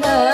lời